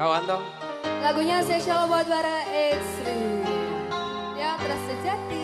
Kawan dong. Lagunya saya spesial buat para ekstrim ya terus sejati.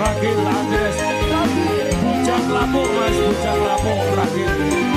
Rakit Andres Bujang lapuk Mas Bujang lapuk. Ragil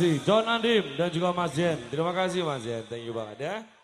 kasih. John Andim dan juga Mas Jen. Terima kasih Mas Jen. Thank you banget ya.